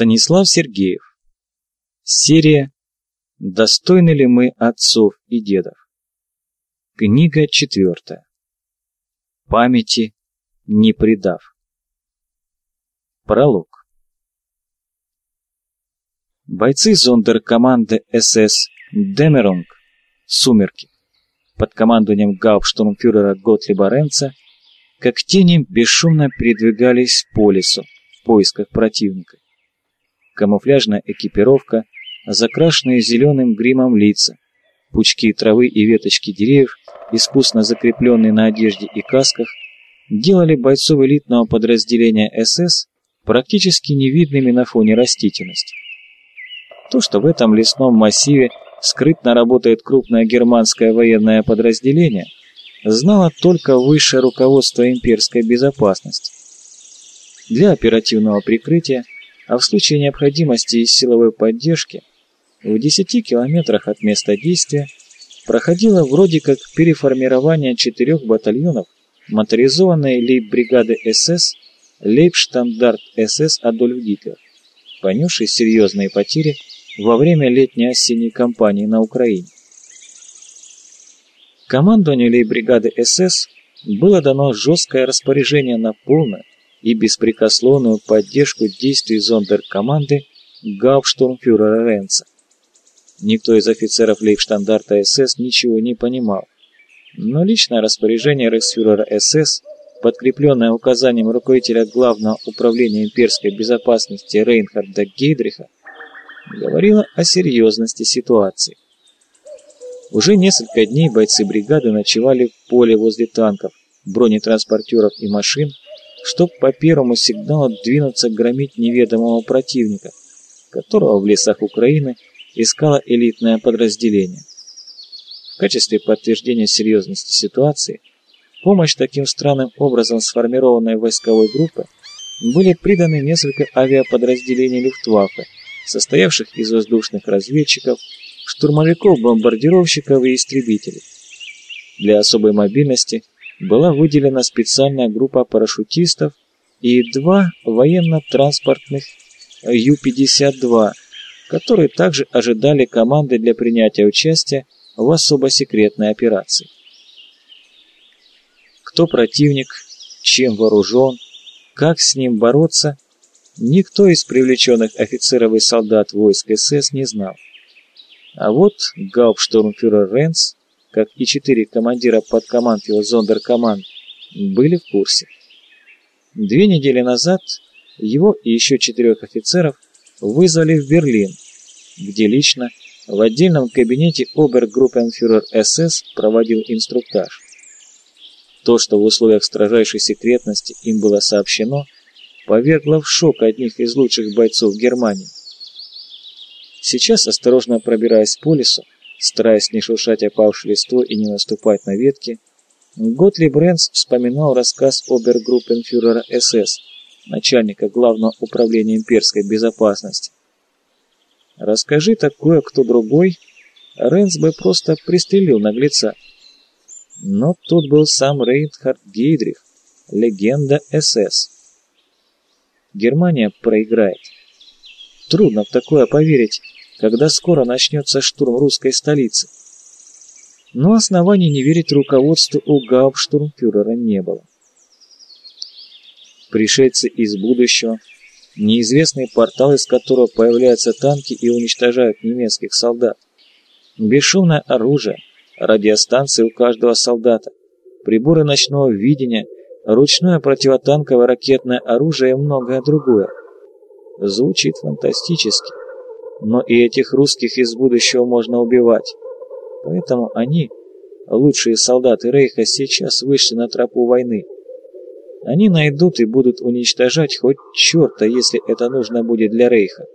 Станислав Сергеев. Серия «Достойны ли мы отцов и дедов?» Книга четвертая. Памяти не предав. Пролог. Бойцы зондеркоманды СС Демерунг «Сумерки» под командованием гауптштурмфюрера Готлиба Ренца как тени бесшумно передвигались по лесу в поисках противника камуфляжная экипировка, закрашенные зеленым гримом лица, пучки травы и веточки деревьев, искусно закрепленные на одежде и касках, делали бойцов элитного подразделения СС практически невидными на фоне растительности. То, что в этом лесном массиве скрытно работает крупное германское военное подразделение, знало только высшее руководство имперской безопасности. Для оперативного прикрытия а в случае необходимости и силовой поддержки в 10 километрах от места действия проходило вроде как переформирование четырех батальонов моторизованной лейб-бригады СС Лейбштандарт СС Адольф Гитлер, понесший серьезные потери во время летней осенней кампании на Украине. Командованию лейб-бригады СС было дано жесткое распоряжение на полное, и беспрекословную поддержку действий зондеркоманды гауптштурмфюрера Ренца. Никто из офицеров лейбштандарта СС ничего не понимал, но личное распоряжение рейхсфюрера СС, подкрепленное указанием руководителя Главного управления имперской безопасности Рейнхарда Гейдриха, говорило о серьезности ситуации. Уже несколько дней бойцы бригады ночевали в поле возле танков, бронетранспортеров и машин, чтоб по первому сигналу двинуться громить неведомого противника, которого в лесах Украины искало элитное подразделение. В качестве подтверждения серьезности ситуации, помощь таким странным образом сформированной войсковой группы были приданы несколько авиаподразделений Люфтваффе, состоявших из воздушных разведчиков, штурмовиков-бомбардировщиков и истребителей. Для особой мобильности – была выделена специальная группа парашютистов и два военно-транспортных Ю-52, которые также ожидали команды для принятия участия в особо секретной операции. Кто противник, чем вооружен, как с ним бороться, никто из привлеченных офицеров и солдат войск СС не знал. А вот гауптштурмфюрер Ренц как и четыре командира подкоманд его зондеркоманд, были в курсе. Две недели назад его и еще четырех офицеров вызвали в Берлин, где лично в отдельном кабинете обергруппенфюрер СС проводил инструктаж. То, что в условиях строжайшей секретности им было сообщено, повергло в шок одних из лучших бойцов Германии. Сейчас, осторожно пробираясь по лесу, Стараясь не шуршать опавшей листвой и не наступать на ветки, Готлиб Ренц вспоминал рассказ обергруппенфюрера СС, начальника Главного управления имперской безопасности. Расскажи такое кто другой, Ренц бы просто пристрелил наглеца. Но тут был сам Рейнхард Гейдрих, легенда СС. Германия проиграет. Трудно в такое поверить, когда скоро начнется штурм русской столицы. Но оснований не верить руководству у гауптштурмфюрера не было. Пришельцы из будущего, неизвестный портал, из которого появляются танки и уничтожают немецких солдат, бесшумное оружие, радиостанции у каждого солдата, приборы ночного видения, ручное противотанковое ракетное оружие и многое другое. Звучит фантастически. Но и этих русских из будущего можно убивать. Поэтому они, лучшие солдаты Рейха, сейчас вышли на тропу войны. Они найдут и будут уничтожать хоть черта, если это нужно будет для Рейха.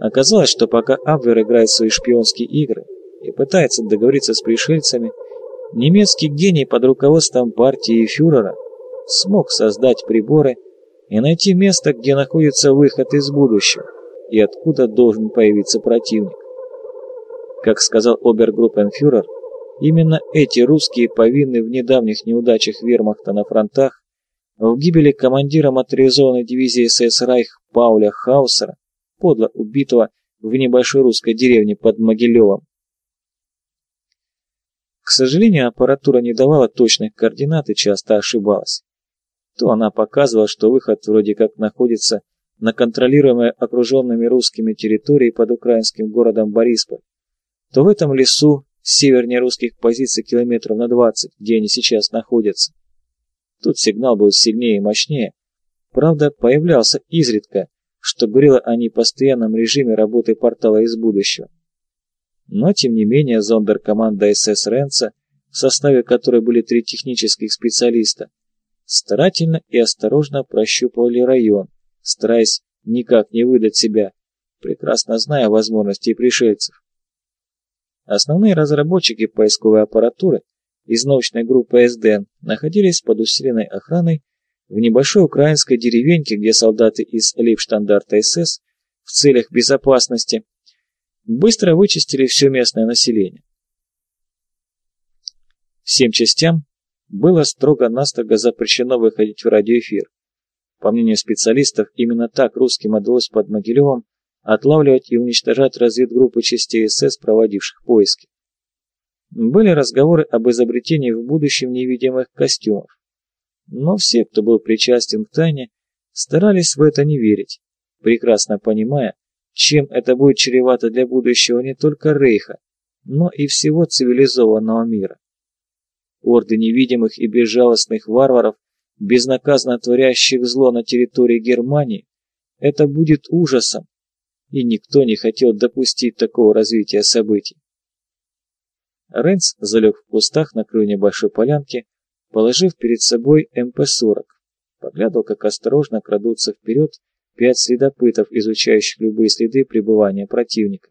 Оказалось, что пока Абвер играет в свои шпионские игры и пытается договориться с пришельцами, немецкий гений под руководством партии фюрера смог создать приборы и найти место, где находится выход из будущего и откуда должен появиться противник. Как сказал обергруппенфюрер, именно эти русские повинны в недавних неудачах вермахта на фронтах в гибели командира моторизованной дивизии СС «Райх» Пауля Хаусера, подло убитого в небольшой русской деревне под Могилевом. К сожалению, аппаратура не давала точных координат и часто ошибалась. То она показывала, что выход вроде как находится на контролируемой окруженными русскими территории под украинским городом Борисполь, то в этом лесу севернее русских позиций километров на 20, где они сейчас находятся. Тут сигнал был сильнее и мощнее, правда, появлялся изредка, что говорило о непостоянном режиме работы портала из будущего. Но, тем не менее, зондеркоманда СС Ренца, в составе которой были три технических специалиста, старательно и осторожно прощупывали район, стараясь никак не выдать себя, прекрасно зная возможности пришельцев. Основные разработчики поисковой аппаратуры из научной группы СДН находились под усиленной охраной в небольшой украинской деревеньке, где солдаты из Лейбштандарта СС в целях безопасности быстро вычистили все местное население. Всем частям было строго-настрого запрещено выходить в радиоэфир. По мнению специалистов, именно так русским удалось под Могилевом отлавливать и уничтожать разведгруппы частей СС, проводивших поиски. Были разговоры об изобретении в будущем невидимых костюмов. Но все, кто был причастен к тайне, старались в это не верить, прекрасно понимая, чем это будет чревато для будущего не только Рейха, но и всего цивилизованного мира. Орды невидимых и безжалостных варваров, безнаказанно творящих зло на территории Германии, это будет ужасом, и никто не хотел допустить такого развития событий. Ренс залег в кустах на краю небольшой полянки, положив перед собой МП-40. Поглядывал, как осторожно крадутся вперед пять следопытов, изучающих любые следы пребывания противника.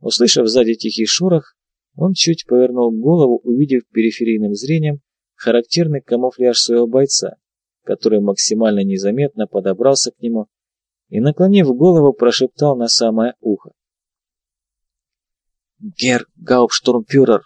Услышав сзади тихий шорох, он чуть повернул голову, увидев периферийным зрением характерный камуфляж своего бойца, который максимально незаметно подобрался к нему и, наклонив голову, прошептал на самое ухо. «Герр Гауптштурмфюрер,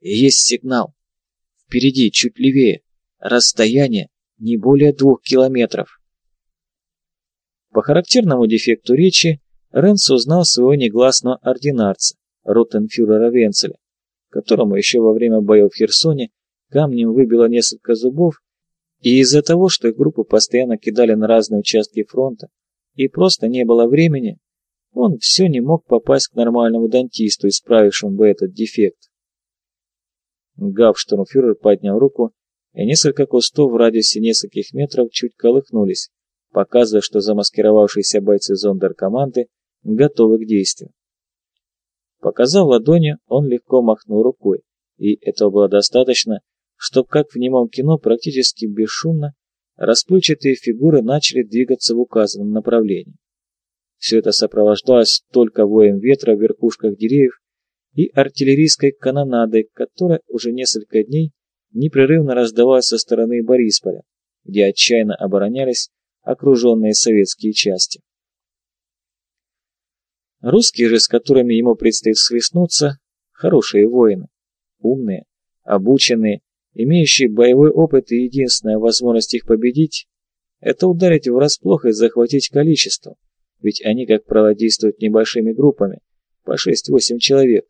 есть сигнал. Впереди, чуть левее. Расстояние не более двух километров». По характерному дефекту речи Ренс узнал своего негласного ординарца, ротенфюрера Венцеля, которому еще во время боев в Херсоне камнем выбило несколько зубов, и из-за того, что их группу постоянно кидали на разные участки фронта, и просто не было времени, он все не мог попасть к нормальному дантисту, исправившему бы этот дефект. Гауптштурмфюрер поднял руку, и несколько кустов в радиусе нескольких метров чуть колыхнулись, показывая, что замаскировавшиеся бойцы зондеркоманды готовы к действию. Показав ладони, он легко махнул рукой, и этого было достаточно, чтобы, как в немом кино, практически бесшумно расплывчатые фигуры начали двигаться в указанном направлении. Все это сопровождалось только воем ветра в верхушках деревьев и артиллерийской канонадой, которая уже несколько дней непрерывно раздавалась со стороны Борисполя, где отчаянно оборонялись окруженные советские части. Русские же, с которыми ему предстоит схлестнуться, хорошие воины, умные, обученные, имеющие боевой опыт и единственная возможность их победить – это ударить врасплох и захватить количество, ведь они, как правило, действуют небольшими группами, по 6-8 человек.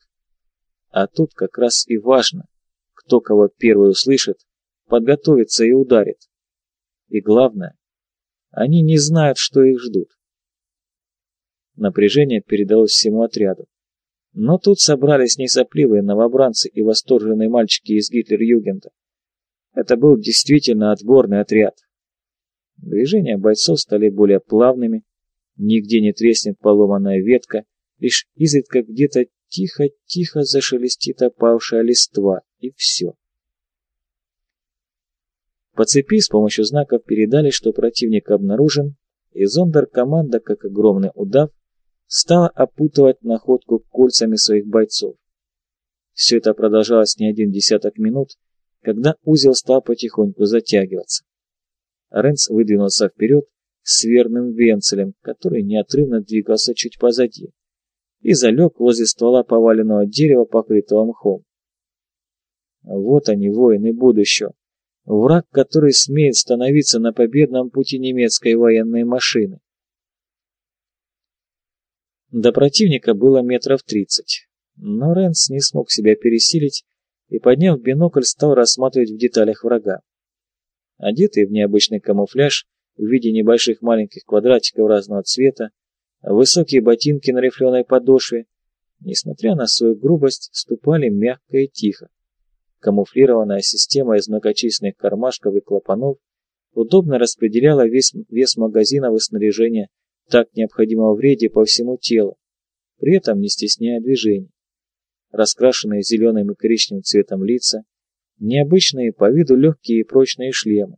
А тут как раз и важно, кто кого первый услышит, подготовится и ударит. И главное, они не знают, что их ждут. Напряжение передалось всему отряду. Но тут собрались не сопливые новобранцы и восторженные мальчики из Гитлер-Югента. Это был действительно отборный отряд. Движения бойцов стали более плавными, нигде не треснет поломанная ветка, лишь изредка где-то тихо-тихо зашелестит опавшая листва, и все. По цепи с помощью знаков передали, что противник обнаружен, и зондер-команда, как огромный удав, стала опутывать находку кольцами своих бойцов. Все это продолжалось не один десяток минут, когда узел стал потихоньку затягиваться. Ренс выдвинулся вперед с верным венцелем, который неотрывно двигался чуть позади, и залег возле ствола поваленного дерева, покрытого мхом. Вот они, воины будущего, Враг, который смеет становиться на победном пути немецкой военной машины. До противника было метров тридцать, но Рэнс не смог себя пересилить и, подняв бинокль, стал рассматривать в деталях врага. Одетый в необычный камуфляж в виде небольших маленьких квадратиков разного цвета, высокие ботинки на рифленой подошве, несмотря на свою грубость, ступали мягко и тихо. Камуфлированная система из многочисленных кармашков и клапанов удобно распределяла весь вес магазинов и снаряжения так необходимого в по всему телу, при этом не стесняя движений. Раскрашенные зеленым и коричневым цветом лица, необычные по виду легкие и прочные шлемы,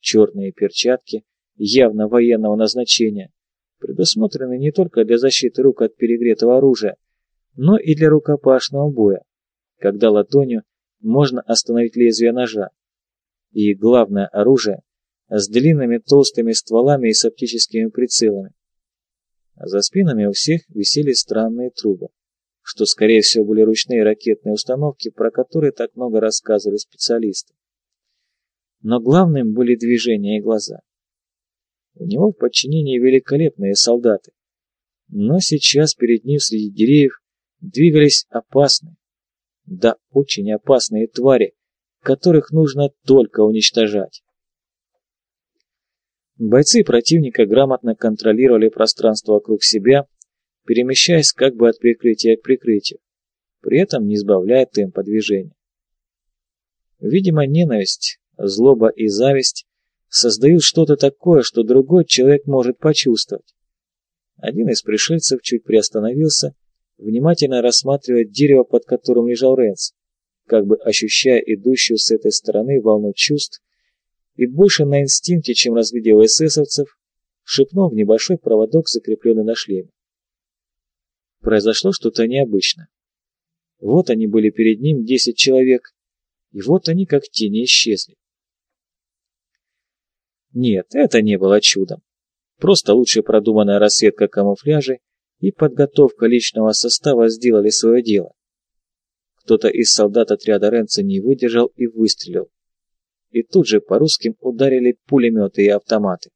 черные перчатки явно военного назначения, предусмотрены не только для защиты рук от перегретого оружия, но и для рукопашного боя, когда ладонью можно остановить лезвие ножа. И главное оружие с длинными толстыми стволами и с оптическими прицелами. За спинами у всех висели странные трубы, что, скорее всего, были ручные ракетные установки, про которые так много рассказывали специалисты. Но главным были движения и глаза. У него в подчинении великолепные солдаты, но сейчас перед ним среди деревьев двигались опасные, да очень опасные твари, которых нужно только уничтожать. Бойцы противника грамотно контролировали пространство вокруг себя, перемещаясь как бы от прикрытия к прикрытию, при этом не сбавляя темпа движения. Видимо, ненависть, злоба и зависть создают что-то такое, что другой человек может почувствовать. Один из пришельцев чуть приостановился, внимательно рассматривая дерево, под которым лежал Ренс, как бы ощущая идущую с этой стороны волну чувств, и больше на инстинкте, чем разглядев эсэсовцев, шепнул в небольшой проводок, закрепленный на шлеме произошло что-то необычное. Вот они были перед ним, десять человек, и вот они как тени исчезли. Нет, это не было чудом. Просто лучше продуманная рассветка камуфляжей и подготовка личного состава сделали свое дело. Кто-то из солдат отряда Ренца не выдержал и выстрелил. И тут же по русским ударили пулеметы и автоматы.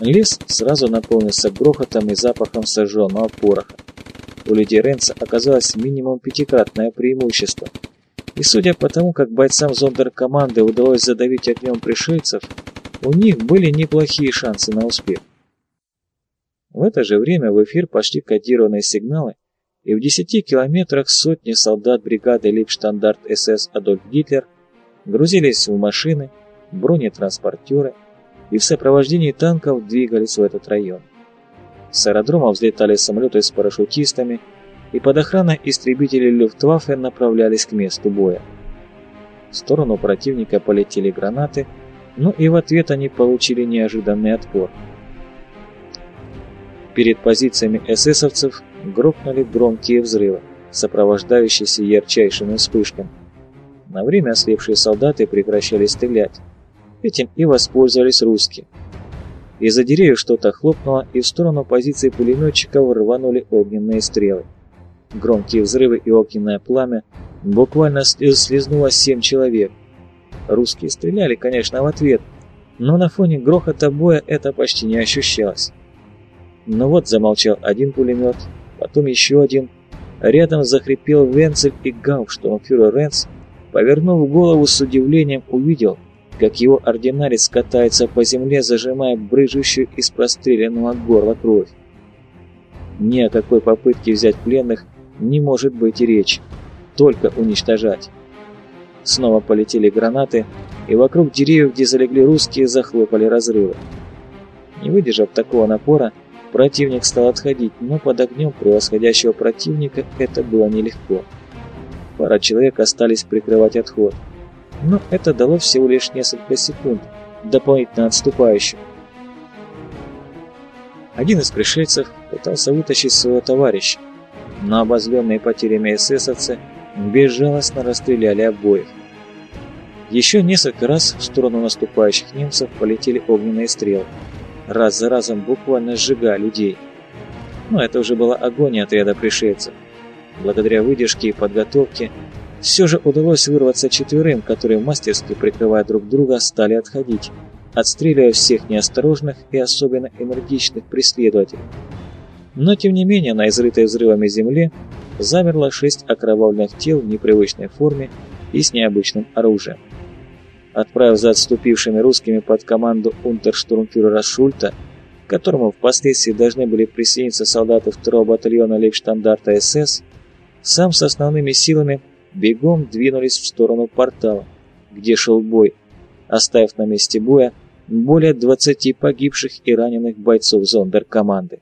Лес сразу наполнился грохотом и запахом сожженного пороха. У людей Ренца оказалось минимум пятикратное преимущество. И судя по тому, как бойцам зондеркоманды удалось задавить огнем пришельцев, у них были неплохие шансы на успех. В это же время в эфир пошли кодированные сигналы, и в десяти километрах сотни солдат бригады Липштандарт СС Адольф Гитлер грузились в машины, бронетранспортеры, и в сопровождении танков двигались в этот район. С аэродрома взлетали самолеты с парашютистами, и под охраной истребителей Люфтваффе направлялись к месту боя. В сторону противника полетели гранаты, но и в ответ они получили неожиданный отпор. Перед позициями эсэсовцев грохнули громкие взрывы, сопровождающиеся ярчайшими вспышками. На время ослепшие солдаты прекращали стрелять, Этим и воспользовались русские. Из-за деревьев что-то хлопнуло, и в сторону позиции пулеметчиков рванули огненные стрелы. Громкие взрывы и огненное пламя буквально слезнуло семь человек. Русские стреляли, конечно, в ответ, но на фоне грохота боя это почти не ощущалось. Но вот замолчал один пулемет, потом еще один. Рядом захрипел Венцель и гауптштурмфюрер Ренц, повернув голову с удивлением, увидел, как его ординарец катается по земле, зажимая брыжущую из простреленного горла кровь. Ни о какой попытке взять пленных не может быть и речи, только уничтожать. Снова полетели гранаты, и вокруг деревьев, где залегли русские, захлопали разрывы. Не выдержав такого напора, противник стал отходить, но под огнем превосходящего противника это было нелегко. Пара человек остались прикрывать отход но это дало всего лишь несколько секунд дополнительно отступающим. Один из пришельцев пытался вытащить своего товарища, но обозленные потерями эсэсовцы безжалостно расстреляли обоих. Еще несколько раз в сторону наступающих немцев полетели огненные стрелы, раз за разом буквально сжигая людей. Но это уже была агония отряда пришельцев. благодаря выдержке и подготовке, все же удалось вырваться четверым, которые мастерски, прикрывая друг друга, стали отходить, отстреливая всех неосторожных и особенно энергичных преследователей. Но тем не менее на изрытой взрывами земле замерло шесть окровавленных тел в непривычной форме и с необычным оружием. Отправив за отступившими русскими под команду унтерштурмфюрера Шульта, к которому впоследствии должны были присоединиться солдаты 2-го батальона лейбштандарта СС, сам с основными силами бегом двинулись в сторону портала, где шел бой, оставив на месте боя более 20 погибших и раненых бойцов зондеркоманды.